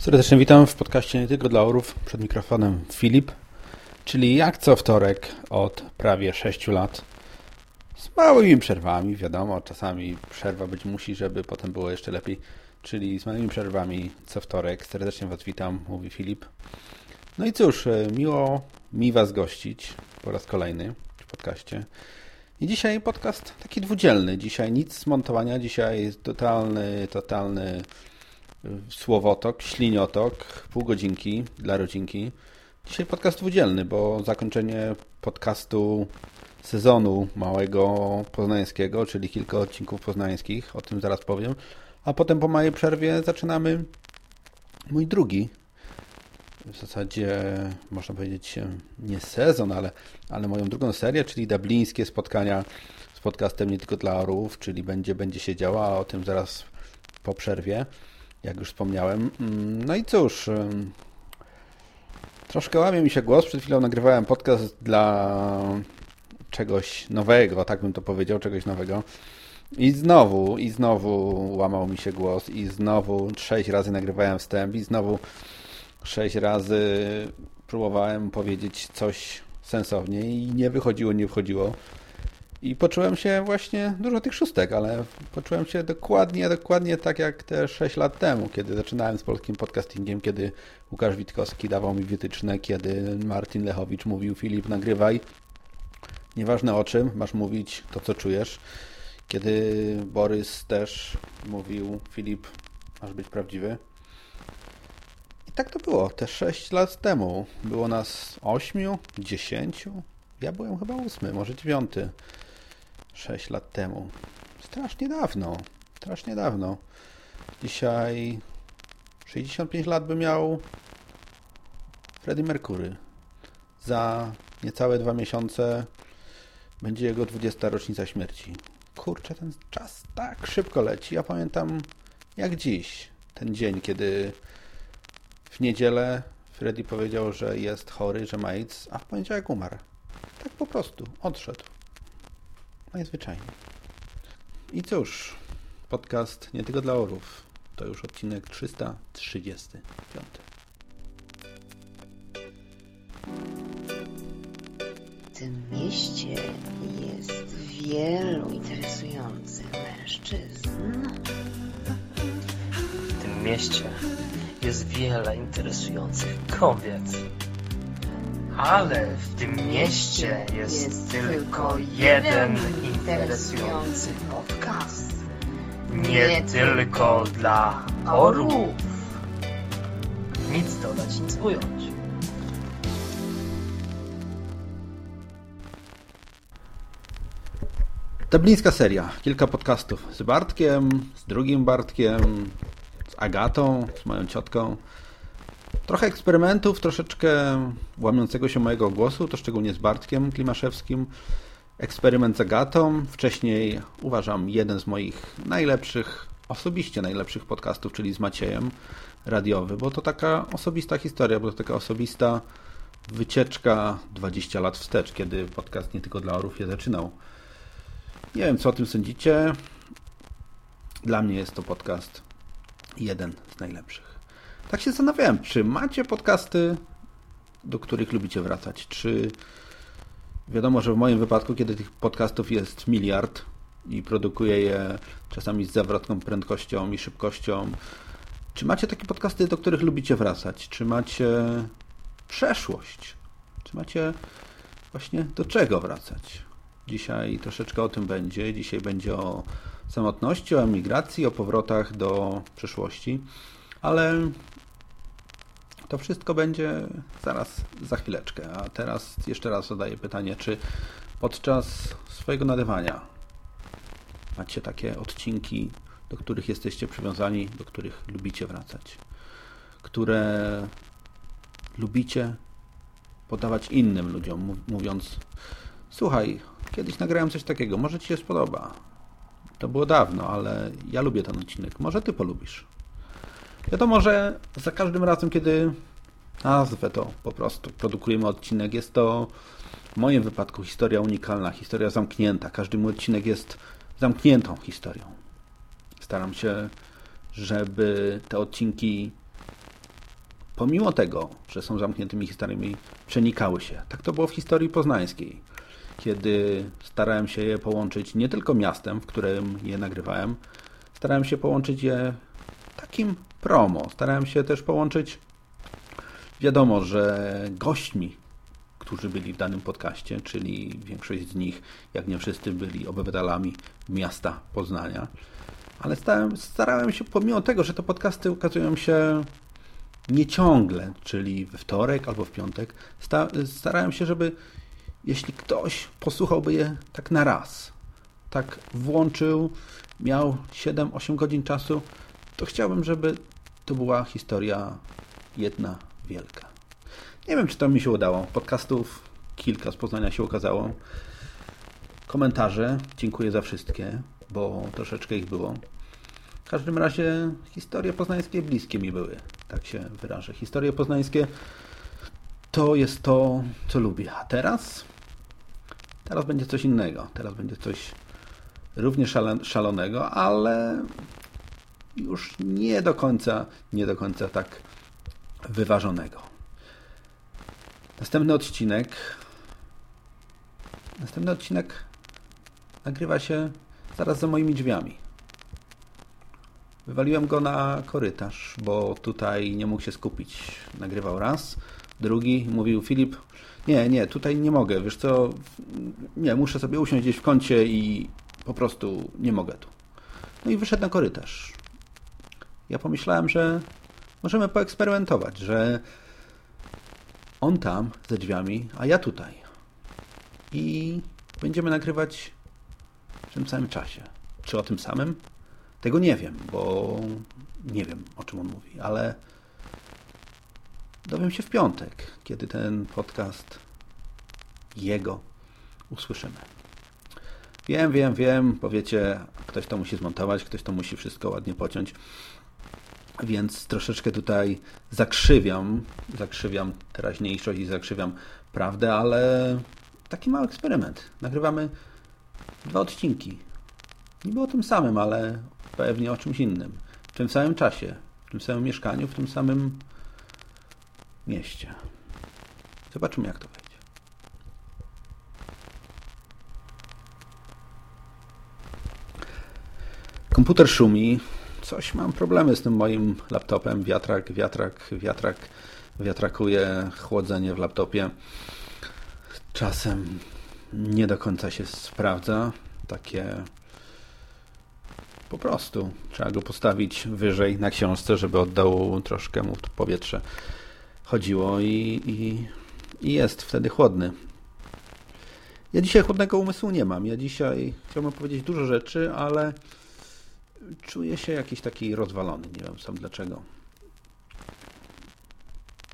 Serdecznie witam w podcaście nie tylko dla orów. Przed mikrofonem Filip, czyli jak co wtorek od prawie 6 lat. Z małymi przerwami, wiadomo, czasami przerwa być musi, żeby potem było jeszcze lepiej. Czyli z małymi przerwami co wtorek. Serdecznie Was witam, mówi Filip. No i cóż, e, miło mi Was gościć po raz kolejny w podcaście. I dzisiaj podcast taki dwudzielny. Dzisiaj nic z montowania, dzisiaj totalny, totalny słowotok, śliniotok, pół godzinki dla rodzinki. Dzisiaj podcast dwudzielny, bo zakończenie podcastu sezonu małego poznańskiego, czyli kilka odcinków poznańskich, o tym zaraz powiem. A potem po małej przerwie zaczynamy mój drugi, w zasadzie można powiedzieć nie sezon, ale, ale moją drugą serię, czyli dublińskie spotkania z podcastem nie tylko dla orów, czyli będzie, będzie się działo, a o tym zaraz po przerwie jak już wspomniałem. Mm, no i cóż, troszkę łamie mi się głos. Przed chwilą nagrywałem podcast dla czegoś nowego, tak bym to powiedział, czegoś nowego. I znowu, i znowu łamał mi się głos, i znowu sześć razy nagrywałem wstęp, i znowu sześć razy próbowałem powiedzieć coś sensownie i nie wychodziło, nie wchodziło. I poczułem się właśnie, dużo tych szóstek, ale poczułem się dokładnie, dokładnie tak jak te 6 lat temu, kiedy zaczynałem z polskim podcastingiem, kiedy Łukasz Witkowski dawał mi wytyczne, kiedy Martin Lechowicz mówił Filip nagrywaj, nieważne o czym, masz mówić to co czujesz. Kiedy Borys też mówił Filip, masz być prawdziwy. I tak to było, te 6 lat temu. Było nas 8, 10, ja byłem chyba 8, może 9. 6 lat temu. Strasznie dawno. Strasznie dawno. Dzisiaj 65 lat by miał Freddie Mercury. Za niecałe dwa miesiące będzie jego 20. rocznica śmierci. Kurczę, ten czas tak szybko leci. Ja pamiętam jak dziś, ten dzień, kiedy w niedzielę Freddie powiedział, że jest chory, że ma AIDS, a w poniedziałek umarł. Tak po prostu, odszedł. Najzwyczajniej. I cóż, podcast nie tylko dla orów. To już odcinek 335. W tym mieście jest wielu interesujących mężczyzn. W tym mieście jest wiele interesujących kobiet. Ale w tym mieście jest, Jest tylko jeden interesujący. podcast. Nie tylko dla orłów. Nic dodać, nic ująć. Dublińska seria. Kilka podcastów z Bartkiem, z drugim Bartkiem, z Agatą, z moją ciotką. Trochę eksperymentów, troszeczkę łamiącego się mojego głosu, to szczególnie z Bartkiem Klimaszewskim. Eksperyment z Agatą. Wcześniej uważam jeden z moich najlepszych, osobiście najlepszych podcastów, czyli z Maciejem radiowy, bo to taka osobista historia, bo to taka osobista wycieczka 20 lat wstecz, kiedy podcast nie tylko dla orów się zaczynał. Nie wiem, co o tym sądzicie. Dla mnie jest to podcast jeden z najlepszych. Tak się zastanawiałem, czy macie podcasty, do których lubicie wracać? Czy wiadomo, że w moim wypadku, kiedy tych podcastów jest miliard i produkuję je czasami z zawrotną prędkością i szybkością, czy macie takie podcasty, do których lubicie wracać? Czy macie przeszłość? Czy macie właśnie do czego wracać? Dzisiaj troszeczkę o tym będzie. Dzisiaj będzie o samotności, o emigracji, o powrotach do przeszłości, ale to wszystko będzie zaraz, za chwileczkę. A teraz jeszcze raz zadaję pytanie, czy podczas swojego nadawania macie takie odcinki, do których jesteście przywiązani, do których lubicie wracać, które lubicie podawać innym ludziom, mów- mówiąc słuchaj, kiedyś nagrałem coś takiego, może Ci się spodoba. To było dawno, ale ja lubię ten odcinek, może Ty polubisz. Wiadomo, że za każdym razem, kiedy nazwę to po prostu, produkujemy odcinek, jest to w moim wypadku historia unikalna, historia zamknięta. Każdy mój odcinek jest zamkniętą historią. Staram się, żeby te odcinki pomimo tego, że są zamkniętymi historiami, przenikały się. Tak to było w historii poznańskiej, kiedy starałem się je połączyć nie tylko miastem, w którym je nagrywałem, starałem się połączyć je takim promo. Starałem się też połączyć, wiadomo, że gośćmi, którzy byli w danym podcaście, czyli większość z nich, jak nie wszyscy, byli obywatelami miasta Poznania. Ale starałem, starałem się, pomimo tego, że te podcasty ukazują się nie ciągle, czyli we wtorek albo w piątek, starałem się, żeby jeśli ktoś posłuchałby je tak na raz, tak włączył, miał 7-8 godzin czasu, to chciałbym, żeby to była historia jedna wielka. Nie wiem, czy to mi się udało. Podcastów kilka z Poznania się ukazało. Komentarze, dziękuję za wszystkie, bo troszeczkę ich było. W każdym razie historie poznańskie bliskie mi były, tak się wyrażę. Historie poznańskie to jest to, co lubię. A teraz? Teraz będzie coś innego. Teraz będzie coś równie szalonego, ale już nie do końca, nie do końca tak wyważonego. Następny odcinek następny odcinek nagrywa się zaraz za moimi drzwiami. Wywaliłem go na korytarz, bo tutaj nie mógł się skupić. Nagrywał raz, drugi mówił Filip, nie, nie, tutaj nie mogę, wiesz co, nie, muszę sobie usiąść gdzieś w kącie i po prostu nie mogę tu. No i wyszedł na korytarz. Ja pomyślałem, że możemy poeksperymentować, że on tam ze drzwiami, a ja tutaj. I będziemy nagrywać w tym samym czasie. Czy o tym samym? Tego nie wiem, bo nie wiem, o czym on mówi, ale dowiem się w piątek, kiedy ten podcast jego usłyszymy. Wiem, wiem, wiem, powiecie, ktoś to musi zmontować, ktoś to musi wszystko ładnie pociąć, więc troszeczkę tutaj zakrzywiam, zakrzywiam teraźniejszość i zakrzywiam prawdę, ale taki mały eksperyment. Nagrywamy dwa odcinki. Niby o tym samym, ale pewnie o czymś innym. W tym samym czasie, w tym samym mieszkaniu, w tym samym mieście. Zobaczymy, jak to wyjdzie. Komputer szumi. Coś mam problemy z tym moim laptopem. Wiatrak, wiatrak, wiatrak. Wiatrakuje chłodzenie w laptopie. Czasem nie do końca się sprawdza. Takie po prostu trzeba go postawić wyżej na książce, żeby oddał troszkę mu powietrze chodziło i, i, i jest wtedy chłodny. Ja dzisiaj chłodnego umysłu nie mam. Ja dzisiaj chciałbym powiedzieć dużo rzeczy, ale czuję się jakiś taki rozwalony. Nie wiem sam dlaczego.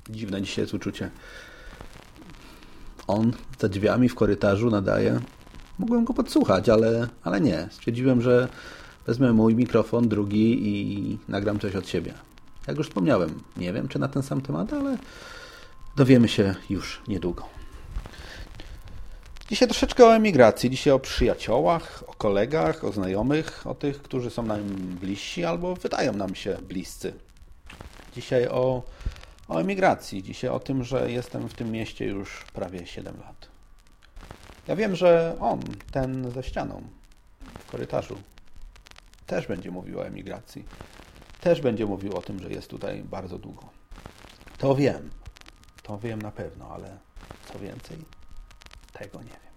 Dziwne dzisiaj jest uczucie. On za drzwiami w korytarzu nadaje. Mogłem go podsłuchać, ale, ale nie. Stwierdziłem, że wezmę mój mikrofon, drugi i nagram coś od siebie. Jak już wspomniałem, nie wiem czy na ten sam temat, ale dowiemy się już niedługo. Dzisiaj troszeczkę o emigracji, dzisiaj o przyjaciołach, o kolegach, o znajomych, o tych, którzy są nam bliżsi albo wydają nam się bliscy. Dzisiaj o, o emigracji, dzisiaj o tym, że jestem w tym mieście już prawie 7 lat. Ja wiem, że on, ten ze ścianą, w korytarzu, też będzie mówił o emigracji. Też będzie mówił o tym, że jest tutaj bardzo długo. To wiem. To wiem na pewno, ale co więcej, tego nie wiem.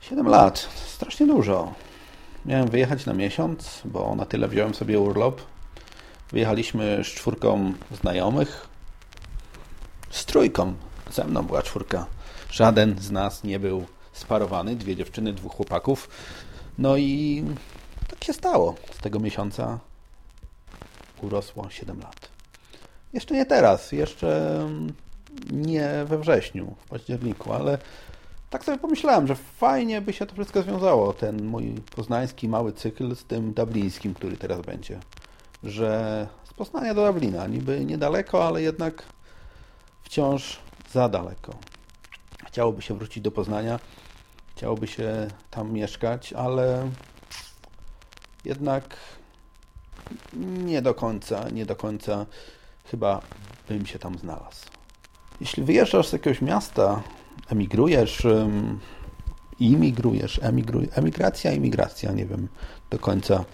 7 lat, strasznie dużo. Miałem wyjechać na miesiąc, bo na tyle wziąłem sobie urlop. Wyjechaliśmy z czwórką znajomych. Z trójką. Ze mną była czwórka. Żaden z nas nie był sparowany. Dwie dziewczyny, dwóch chłopaków. No i tak się stało. Z tego miesiąca urosło 7 lat. Jeszcze nie teraz, jeszcze nie we wrześniu, w październiku, ale tak sobie pomyślałem, że fajnie by się to wszystko związało, ten mój poznański mały cykl z tym dublińskim, który teraz będzie. Że z Poznania do Dublina, niby niedaleko, ale jednak wciąż za daleko. Chciałoby się wrócić do Poznania, chciałoby się tam mieszkać, ale jednak nie do końca, nie do końca chyba bym się tam znalazł. Jeśli wyjeżdżasz z jakiegoś miasta, emigrujesz, imigrujesz, emigrujesz, emigracja, imigracja, nie wiem do końca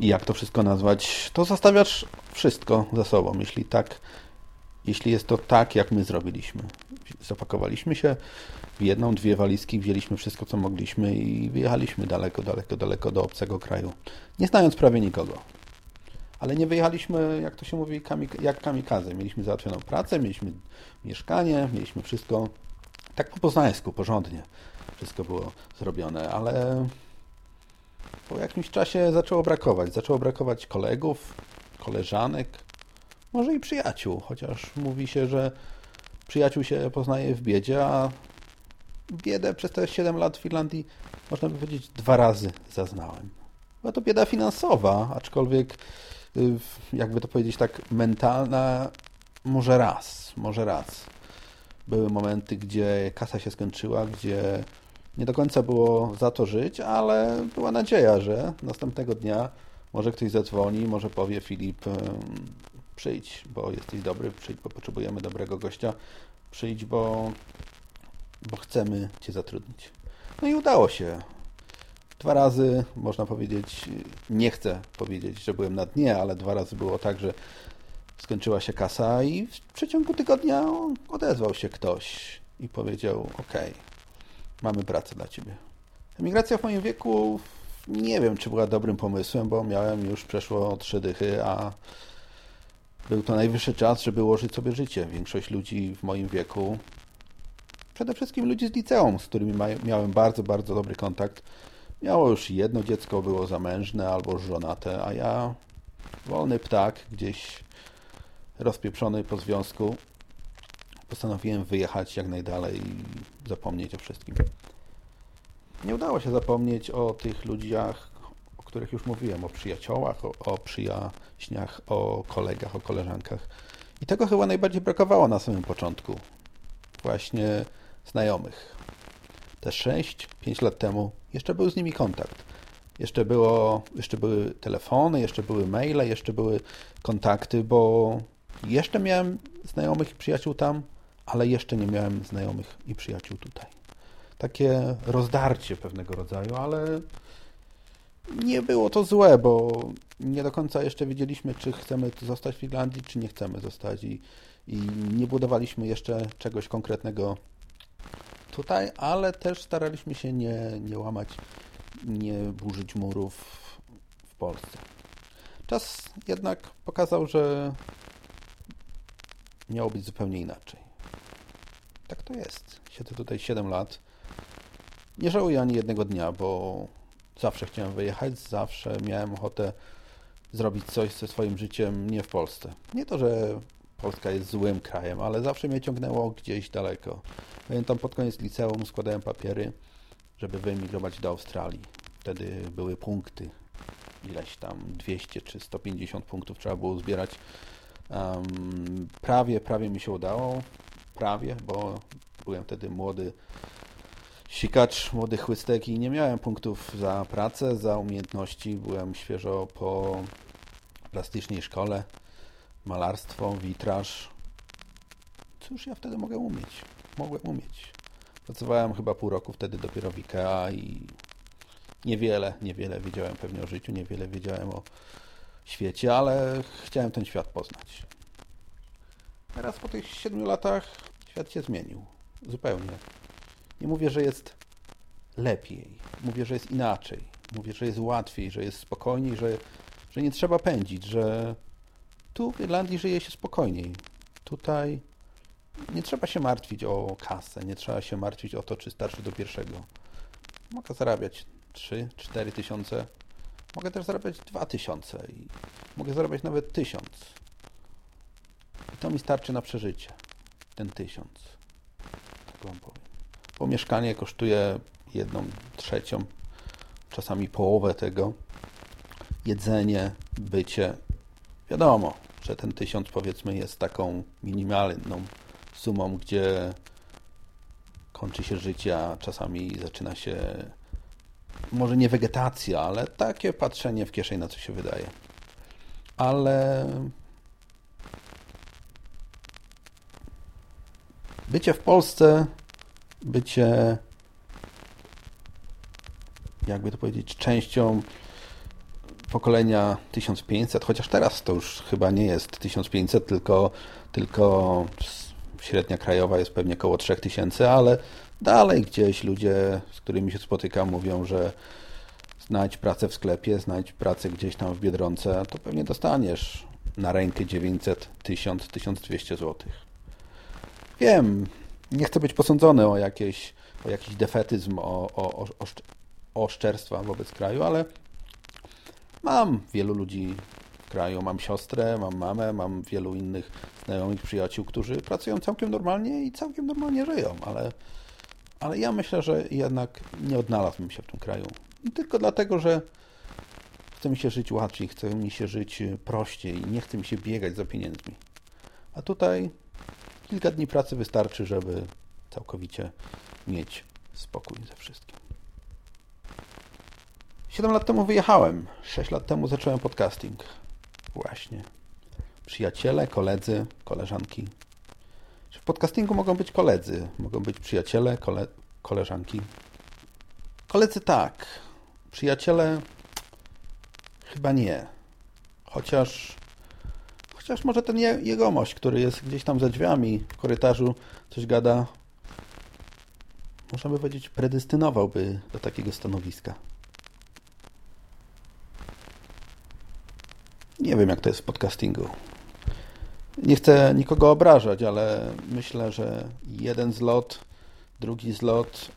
jak to wszystko nazwać, to zostawiasz wszystko za sobą, jeśli tak, jeśli jest to tak, jak my zrobiliśmy. Zapakowaliśmy się w jedną, dwie walizki, wzięliśmy wszystko, co mogliśmy i wyjechaliśmy daleko, daleko, daleko do obcego kraju, nie znając prawie nikogo. Ale nie wyjechaliśmy, jak to się mówi, kamik jak kamikaze. Mieliśmy załatwioną pracę, mieliśmy mieszkanie, mieliśmy wszystko tak po poznańsku, porządnie. Wszystko było zrobione, ale po jakimś czasie zaczęło brakować. Zaczęło brakować kolegów, koleżanek, może i przyjaciół, chociaż mówi się, że przyjaciół się poznaje w biedzie, a biedę przez te 7 lat w Finlandii, można by powiedzieć, dwa razy zaznałem. Była to bieda finansowa, aczkolwiek, jakby to powiedzieć tak, mentalna, może raz, może raz. Były momenty, gdzie kasa się skończyła, gdzie nie do końca było za to żyć, ale była nadzieja, że następnego dnia może ktoś zadzwoni, może powie Filip, przyjdź, bo jesteś dobry, przyjdź, bo potrzebujemy dobrego gościa, przyjdź, bo, bo chcemy Cię zatrudnić. No i udało się. Dwa razy, można powiedzieć, nie chcę powiedzieć, że byłem na dnie, ale dwa razy było tak, że skończyła się kasa i w przeciągu tygodnia odezwał się ktoś i powiedział, ok, mamy pracę dla Ciebie. Emigracja w moim wieku nie wiem, czy była dobrym pomysłem, bo miałem już przeszło trzy dychy, a był to najwyższy czas, żeby ułożyć sobie życie. Większość ludzi w moim wieku, przede wszystkim ludzi z liceum, z którymi miałem bardzo, bardzo dobry kontakt, miało już jedno dziecko, było zamężne albo żonate, a ja wolny ptak, gdzieś rozpieprzony po związku, postanowiłem wyjechać jak najdalej i zapomnieć o wszystkim. Nie udało się zapomnieć o tych ludziach, o których już mówiłem, o przyjaciołach, o, o przyjaźniach, o kolegach, o koleżankach. I tego chyba najbardziej brakowało na samym początku. Właśnie znajomych. Te 6-5 lat temu jeszcze był z nimi kontakt. Jeszcze, było, jeszcze były telefony, jeszcze były maile, jeszcze były kontakty, bo jeszcze miałem znajomych i przyjaciół tam, ale jeszcze nie miałem znajomych i przyjaciół tutaj. Takie rozdarcie pewnego rodzaju, ale nie było to złe, bo nie do końca jeszcze wiedzieliśmy, czy chcemy zostać w Irlandii, czy nie chcemy zostać i, i nie budowaliśmy jeszcze czegoś konkretnego tutaj, ale też staraliśmy się nie, nie łamać, nie burzyć murów w Polsce. Czas jednak pokazał, że miało być zupełnie inaczej tak to jest. Siedzę tutaj 7 lat. Nie żałuję ani jednego dnia, bo zawsze chciałem wyjechać, zawsze miałem ochotę zrobić coś ze swoim życiem nie w Polsce. Nie to, że Polska jest złym krajem, ale zawsze mnie ciągnęło gdzieś daleko. Pamiętam pod koniec liceum składałem papiery, żeby wyemigrować do Australii. Wtedy były punkty, ileś tam 200 czy 150 punktów trzeba było zbierać. Um, prawie, prawie mi się udało prawie, bo byłem wtedy młody sikacz, młody chłystek i nie miałem punktów za pracę, za umiejętności. Byłem świeżo po plastycznej szkole, malarstwo, witraż. Cóż ja wtedy mogę umieć? Mogłem umieć. Pracowałem chyba pół roku wtedy dopiero w IKEA i niewiele, niewiele wiedziałem pewnie o życiu, niewiele wiedziałem o świecie, ale chciałem ten świat poznać. Teraz po tych siedmiu latach Świat się zmienił. Zupełnie. Nie mówię, że jest lepiej. Mówię, że jest inaczej. Mówię, że jest łatwiej, że jest spokojniej, że, że nie trzeba pędzić, że tu w Irlandii żyje się spokojniej. Tutaj nie trzeba się martwić o kasę, nie trzeba się martwić o to, czy starczy do pierwszego. Mogę zarabiać 3-4 tysiące, mogę też zarabiać 2 tysiące i mogę zarabiać nawet tysiąc. I to mi starczy na przeżycie ten tysiąc. Tak wam powiem. Bo mieszkanie kosztuje jedną trzecią, czasami połowę tego. Jedzenie, bycie. Wiadomo, że ten tysiąc powiedzmy jest taką minimalną sumą, gdzie kończy się życie, a czasami zaczyna się może nie wegetacja, ale takie patrzenie w kieszeń na co się wydaje. ale bycie w Polsce, bycie jakby to powiedzieć, częścią pokolenia 1500, chociaż teraz to już chyba nie jest 1500, tylko, tylko średnia krajowa jest pewnie około 3000, ale dalej gdzieś ludzie, z którymi się spotykam, mówią, że znajdź pracę w sklepie, znajdź pracę gdzieś tam w Biedronce, to pewnie dostaniesz na rękę 900, 1000, 1200 zł. Wiem, nie chcę być posądzony o, jakieś, o jakiś defetyzm, o, o, o, oszczerstwa wobec kraju, ale mam wielu ludzi kraju, mam siostrę, mam mamę, mam wielu innych znajomych, przyjaciół, którzy pracują całkiem normalnie i całkiem normalnie żyją, ale, ale ja myślę, że jednak nie odnalazłbym się w tym kraju. I tylko dlatego, że chce mi się żyć łatwiej, chce mi się żyć prościej, nie chce mi się biegać za pieniędzmi. A tutaj kilka dni pracy wystarczy, żeby całkowicie mieć spokój ze wszystkim. 7 lat temu wyjechałem. 6 lat temu zacząłem podcasting. Właśnie. Przyjaciele, koledzy, koleżanki. W podcastingu mogą być koledzy, mogą być przyjaciele, kole koleżanki. Koledzy tak. Przyjaciele chyba nie. Chociaż chociaż może ten jegomość, który jest gdzieś tam za drzwiami w korytarzu, coś gada, można by powiedzieć, predestynowałby do takiego stanowiska. Nie wiem, jak to jest w podcastingu. Nie chcę nikogo obrażać, ale myślę, że jeden zlot, drugi zlot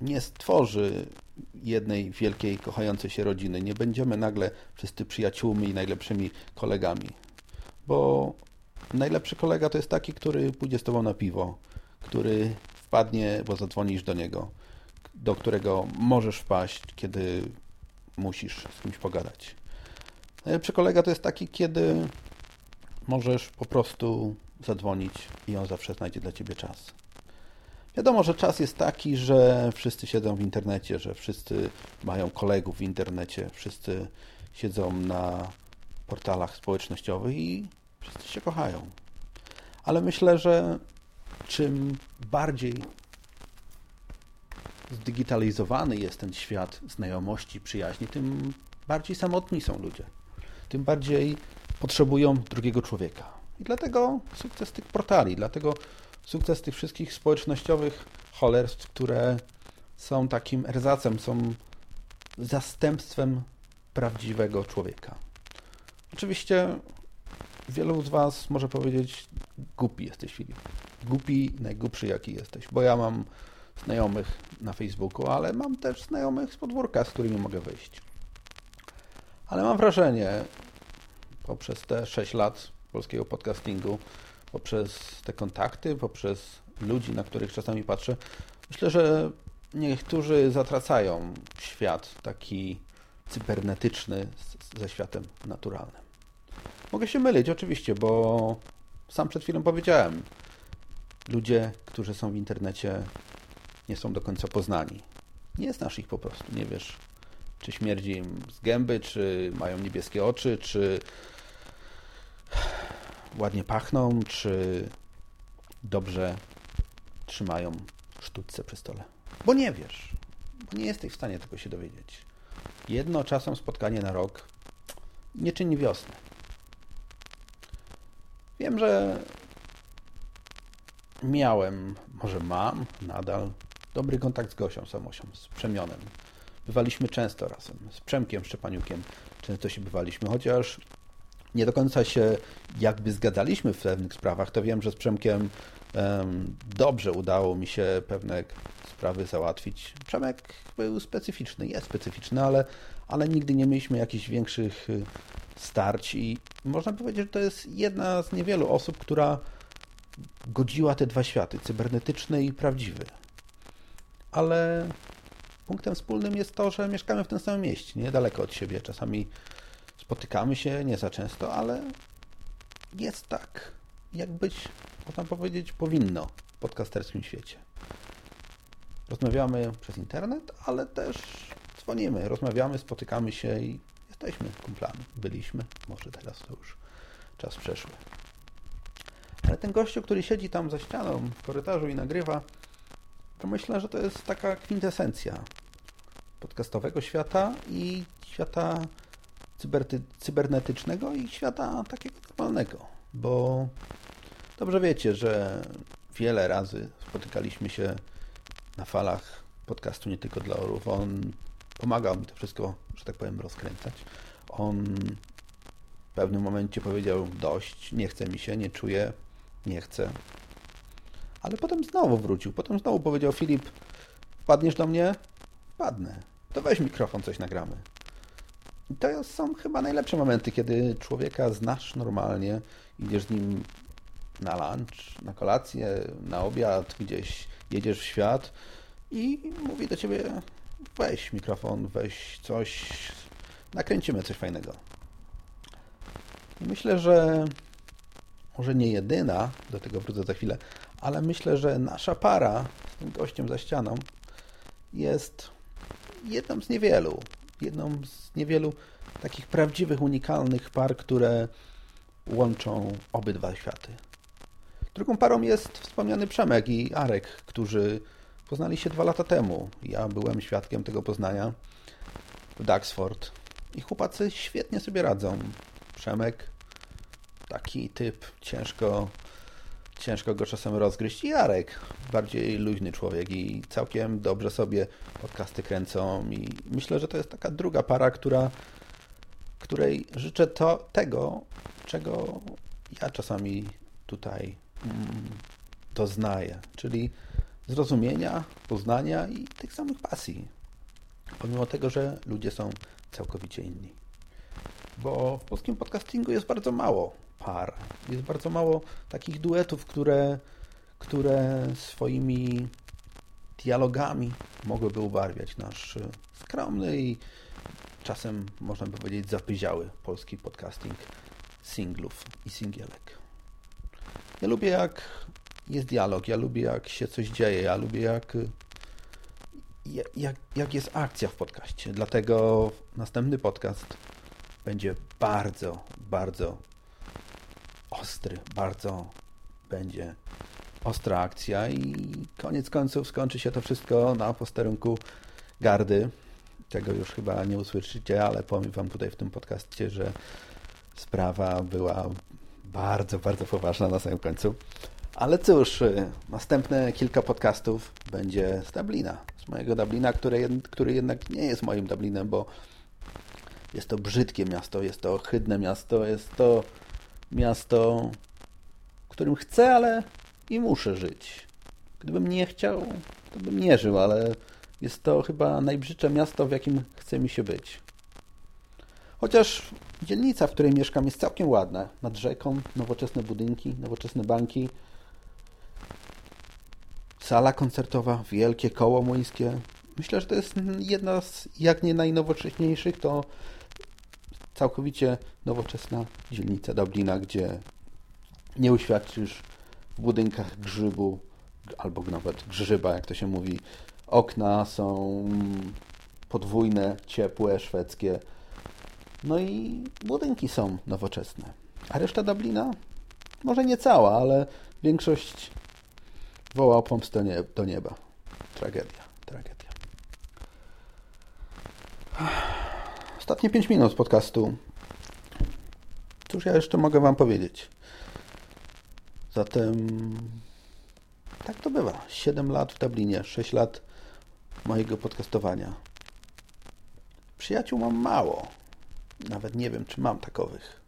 nie stworzy jednej wielkiej, kochającej się rodziny. Nie będziemy nagle wszyscy przyjaciółmi i najlepszymi kolegami. Bo najlepszy kolega to jest taki, który pójdzie z tobą na piwo, który wpadnie, bo zadzwonisz do niego, do którego możesz wpaść, kiedy musisz z kimś pogadać. Najlepszy kolega to jest taki, kiedy możesz po prostu zadzwonić i on zawsze znajdzie dla ciebie czas. Wiadomo, że czas jest taki, że wszyscy siedzą w internecie, że wszyscy mają kolegów w internecie, wszyscy siedzą na portalach społecznościowych i wszyscy się kochają. Ale myślę, że czym bardziej zdigitalizowany jest ten świat znajomości, przyjaźni, tym bardziej samotni są ludzie tym bardziej potrzebują drugiego człowieka. I dlatego sukces tych portali, dlatego sukces tych wszystkich społecznościowych cholerstw, które są takim erzacem, są zastępstwem prawdziwego człowieka. Oczywiście wielu z Was może powiedzieć, głupi jesteś Filip. Głupi, najgłupszy jaki jesteś, bo ja mam znajomych na Facebooku, ale mam też znajomych z podwórka, z którymi mogę wyjść. Ale mam wrażenie, poprzez te 6 lat polskiego podcastingu, poprzez te kontakty, poprzez ludzi, na których czasami patrzę, myślę, że niektórzy zatracają świat taki cybernetyczny ze światem naturalnym. Mogę się mylić, oczywiście, bo sam przed chwilą powiedziałem, ludzie, którzy są w internecie, nie są do końca poznani. Nie znasz ich po prostu, nie wiesz, czy śmierdzi im z gęby, czy mają niebieskie oczy, czy ładnie pachną, czy dobrze trzymają sztuczce przy stole. Bo nie wiesz, bo nie jesteś w stanie tego się dowiedzieć. Jedno czasem spotkanie na rok nie czyni wiosny. Wiem, że miałem, może mam nadal dobry kontakt z Gosią Samosią, z Przemionem. Bywaliśmy często razem, z Przemkiem Szczepaniukiem często się bywaliśmy, chociaż nie do końca się jakby zgadzaliśmy w pewnych sprawach, to wiem, że z Przemkiem um, dobrze udało mi się pewne sprawy załatwić. Przemek był specyficzny, jest specyficzny, ale, ale nigdy nie mieliśmy jakichś większych y, starć i można powiedzieć, że to jest jedna z niewielu osób, która godziła te dwa światy, cybernetyczny i prawdziwy. Ale punktem wspólnym jest to, że mieszkamy w tym samym mieście, niedaleko od siebie. Czasami spotykamy się, nie za często, ale jest tak, jak być, można powiedzieć, powinno w podcasterskim świecie. Rozmawiamy przez internet, ale też dzwonimy, rozmawiamy, spotykamy się i jest jesteśmy kumplami. Byliśmy, może teraz to już czas przeszły. Ale ten gościu, który siedzi tam za ścianą w korytarzu i nagrywa, to myślę, że to jest taka kwintesencja podcastowego świata i świata cybernetycznego i świata takiego normalnego. Bo dobrze wiecie, że wiele razy spotykaliśmy się na falach podcastu nie tylko dla orów. On pomagał mi to wszystko, że tak powiem, rozkręcać. On w pewnym momencie powiedział dość, nie chce mi się, nie czuję, nie chcę. Ale potem znowu wrócił. Potem znowu powiedział Filip, padniesz do mnie? Padnę. To weź mikrofon, coś nagramy. I to są chyba najlepsze momenty, kiedy człowieka znasz normalnie, idziesz z nim na lunch, na kolację, na obiad, gdzieś jedziesz w świat i mówi do ciebie weź mikrofon, weź coś, nakręcimy coś fajnego. I myślę, że może nie jedyna, do tego wrócę za chwilę, ale myślę, że nasza para z tym gościem za ścianą jest jedną z niewielu, jedną z niewielu takich prawdziwych, unikalnych par, które łączą obydwa światy. Drugą parą jest wspomniany Przemek i Arek, którzy poznali się dwa lata temu. Ja byłem świadkiem tego poznania w Daxford i chłopacy świetnie sobie radzą. Przemek, taki typ, ciężko, ciężko go czasem rozgryźć. Jarek, bardziej luźny człowiek i całkiem dobrze sobie podcasty kręcą i myślę, że to jest taka druga para, która, której życzę to, tego, czego ja czasami tutaj mm, doznaję, czyli zrozumienia, poznania i tych samych pasji. Pomimo tego, że ludzie są całkowicie inni. Bo w polskim podcastingu jest bardzo mało par. Jest bardzo mało takich duetów, które, które swoimi dialogami mogłyby ubarwiać nasz skromny i czasem, można by powiedzieć, zapyziały polski podcasting singlów i singielek. Ja lubię, jak jest dialog, ja lubię, jak się coś dzieje, ja lubię, jak, jak, jak jest akcja w podcaście. Dlatego następny podcast będzie bardzo, bardzo ostry, bardzo będzie ostra akcja i koniec końców skończy się to wszystko na posterunku gardy. Tego już chyba nie usłyszycie, ale powiem Wam tutaj w tym podcaście, że sprawa była bardzo, bardzo poważna na samym końcu. Ale cóż, y, następne kilka podcastów będzie z Dublina. Z mojego Dublina, który, który jednak nie jest moim Dublinem, bo jest to brzydkie miasto, jest to ohydne miasto, jest to miasto, w którym chcę, ale i muszę żyć. Gdybym nie chciał, to bym nie żył, ale jest to chyba najbrzydsze miasto, w jakim chce mi się być. Chociaż dzielnica, w której mieszkam, jest całkiem ładna. Nad rzeką, nowoczesne budynki, nowoczesne banki, sala koncertowa, wielkie koło młyńskie. Myślę, że to jest jedna z, jak nie najnowocześniejszych, to całkowicie nowoczesna dzielnica Dublina, gdzie nie uświadczysz w budynkach grzybu, albo nawet grzyba, jak to się mówi. Okna są podwójne, ciepłe, szwedzkie. No i budynki są nowoczesne. A reszta Dublina? Może nie cała, ale większość woła pomstę do nieba. Tragedia, tragedia. Ostatnie 5 minut podcastu. Cóż ja jeszcze mogę Wam powiedzieć? Zatem tak to bywa. 7 lat w Dublinie, 6 lat mojego podcastowania. Przyjaciół mam mało. Nawet nie wiem, czy mam takowych.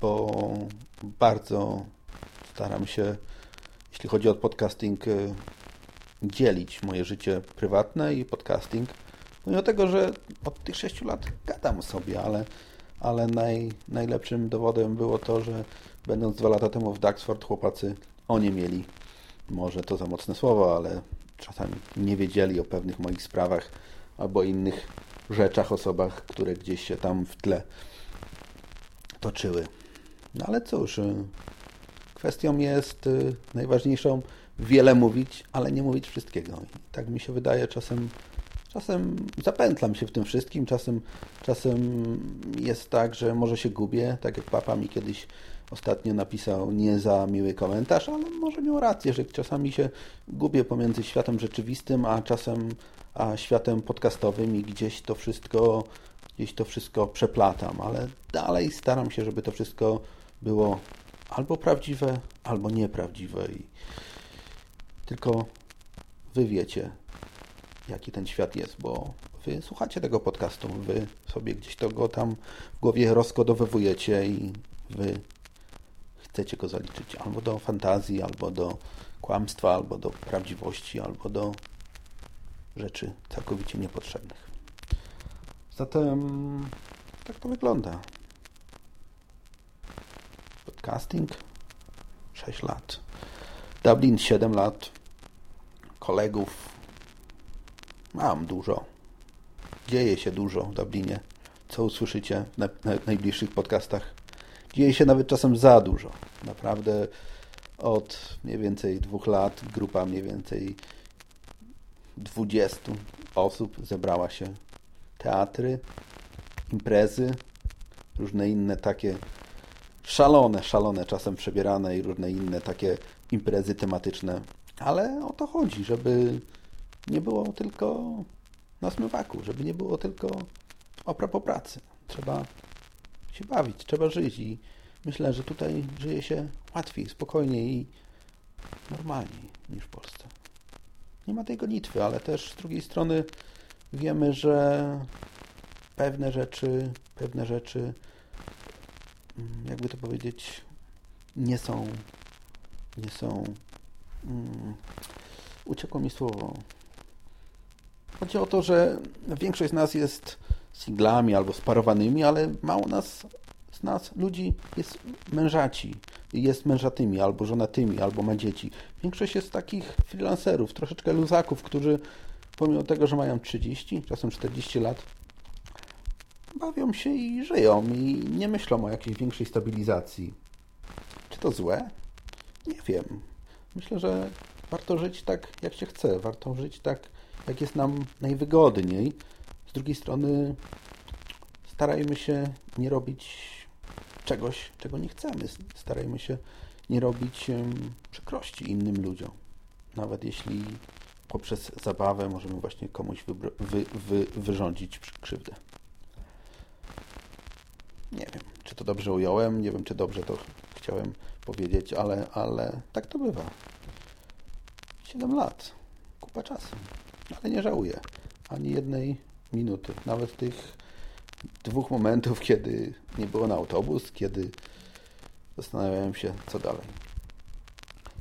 Bo bardzo staram się, jeśli chodzi o podcasting, y, dzielić moje życie prywatne i podcasting Mimo tego, że od tych sześciu lat gadam sobie, ale, ale naj, najlepszym dowodem było to, że będąc dwa lata temu w Daxford, chłopacy oni mieli, może to za mocne słowo, ale czasami nie wiedzieli o pewnych moich sprawach albo innych rzeczach, osobach, które gdzieś się tam w tle toczyły. No ale cóż, y, kwestią jest y, najważniejszą wiele mówić, ale nie mówić wszystkiego. I tak mi się wydaje czasem czasem zapętlam się w tym wszystkim, czasem, czasem jest tak, że może się gubię, tak jak papa mi kiedyś ostatnio napisał nie za miły komentarz, ale może miał rację, że czasami się gubię pomiędzy światem rzeczywistym, a czasem a światem podcastowym i gdzieś to wszystko gdzieś to wszystko przeplatam, ale dalej staram się, żeby to wszystko było albo prawdziwe, albo nieprawdziwe i tylko wy wiecie, jaki ten świat jest, bo wy słuchacie tego podcastu, wy sobie gdzieś to go tam w głowie rozkodowywujecie i wy chcecie go zaliczyć albo do fantazji, albo do kłamstwa, albo do prawdziwości, albo do rzeczy całkowicie niepotrzebnych. Zatem tak to wygląda. Podcasting 6 lat. Dublin 7 lat. Kolegów mam dużo. Dzieje się dużo w Dublinie. Co usłyszycie na, na najbliższych podcastach? Dzieje się nawet czasem za dużo. Naprawdę od mniej więcej dwóch lat grupa mniej więcej 20 osób zebrała się. Teatry, imprezy, różne inne takie szalone, szalone czasem przebierane i różne inne takie imprezy tematyczne. Ale o to chodzi, żeby nie było tylko na smywaku, żeby nie było tylko opra po pracy. Trzeba się bawić, trzeba żyć i myślę, że tutaj żyje się łatwiej, spokojniej i normalniej niż w Polsce. Nie ma tej gonitwy, ale też z drugiej strony wiemy, że pewne rzeczy, pewne rzeczy, mm, jakby to powiedzieć, nie są, nie są, um, uciekło mi słowo. Chodzi o to, że większość z nas jest singlami albo sparowanymi, ale mało nas, z nas ludzi jest mężaci, jest mężatymi, albo żonatymi, albo ma dzieci. Większość jest takich freelancerów, troszeczkę luzaków, którzy pomimo tego, że mają 30, czasem 40 lat, bawią się i żyją i nie myślą o jakiejś większej stabilizacji. Czy to złe? Nie wiem. Myślę, że warto żyć tak, jak się chce. Warto żyć tak, jak jest nam najwygodniej. Z drugiej strony starajmy się nie robić czegoś, czego nie chcemy. Starajmy się nie robić przykrości innym ludziom. Nawet jeśli poprzez zabawę możemy właśnie komuś wy, wy, wyrządzić krzywdę. Nie wiem, czy to dobrze ująłem, nie wiem, czy dobrze to chciałem powiedzieć, ale, ale tak to bywa. 7 lat, kupa czasu, ale nie żałuję. Ani jednej minuty, nawet tych dwóch momentów, kiedy nie było na autobus, kiedy zastanawiałem się, co dalej.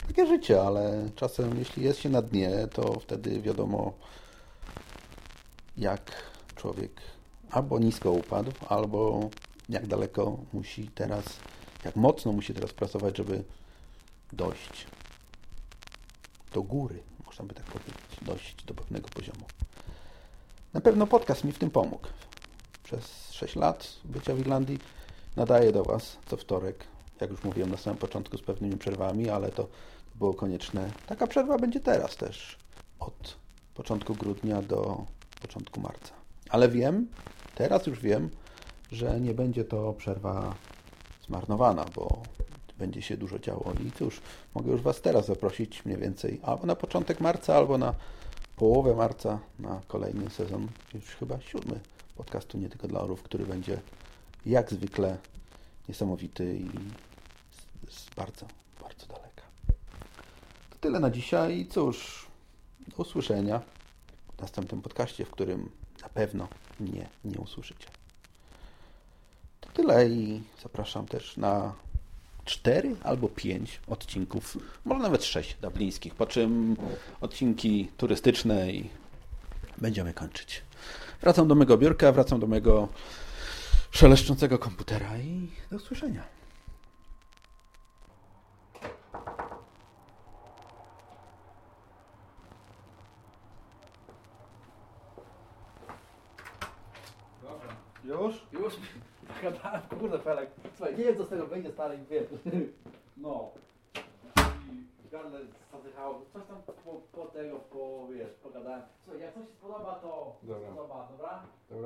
Takie życie, ale czasem jeśli jest się na dnie, to wtedy wiadomo jak człowiek albo nisko upadł, albo jak daleko musi teraz, jak mocno musi teraz pracować, żeby dojść do góry, można by tak powiedzieć, dojść do pewnego poziomu. Na pewno podcast mi w tym pomógł. Przez 6 lat bycia w Irlandii nadaję do Was co wtorek jak już mówiłem na samym początku, z pewnymi przerwami, ale to było konieczne. Taka przerwa będzie teraz też, od początku grudnia do początku marca. Ale wiem, teraz już wiem, że nie będzie to przerwa zmarnowana, bo będzie się dużo działo. I cóż, mogę już Was teraz zaprosić mniej więcej albo na początek marca, albo na połowę marca na kolejny sezon, już chyba siódmy podcastu Nie Tylko dla Orów, który będzie jak zwykle niesamowity i z bardzo, bardzo daleka. To tyle na dzisiaj cóż, do usłyszenia w następnym podcaście, w którym na pewno mnie nie usłyszycie. To tyle i zapraszam też na cztery albo pięć odcinków, może nawet sześć dublińskich, po czym odcinki turystyczne i będziemy kończyć. Wracam do mego biurka, wracam do mojego szeleszczącego komputera i do usłyszenia. Już? Już? Gadałem, kurde Felek. Słuchaj, nie wiem co z tego będzie stale, wiesz. No. gardle zadychało, coś tam po, po tego, po, wiesz, pogadałem. Słuchaj, jak coś się spodoba, to Dobra. spodoba, dobra? Dobra.